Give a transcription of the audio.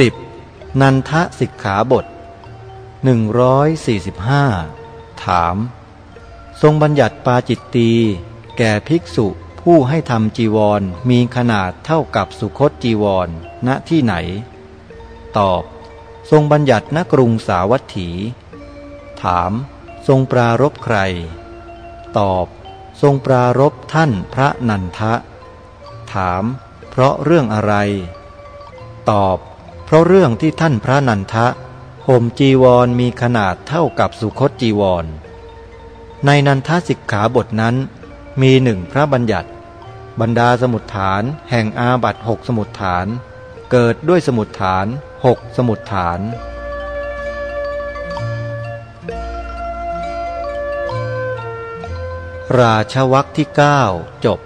10. นันทสิกขาบท 145 ถาม ทรงบัญญัติปาจิตตี แก่ภิกษุผู้ให้ทำจีวรมีขนาดเท่ากับสุคตจีวร ณที่ไหน ตอบ ทรงบัญญัติณกรุงสาวัตถี ถาม ทรงปรารบใคร ตอบ ทรงปรารบท่านพระนันทะ ถาม เพราะเรื่องอะไร ตอบ ราะเรื่องที่ท่านพระนันทะห่มจีวรมีขนาดเท่ากับสุคตจีวร ในนันทสิกขาบทนั้น มีหนึ่งพระบัญญัติ บรรดาสมุดฐาน แห่งอาบัตหกสมุดฐาน เกิดด้วยสมุดฐานหกสมุดฐานราชวักที่ 9 จบ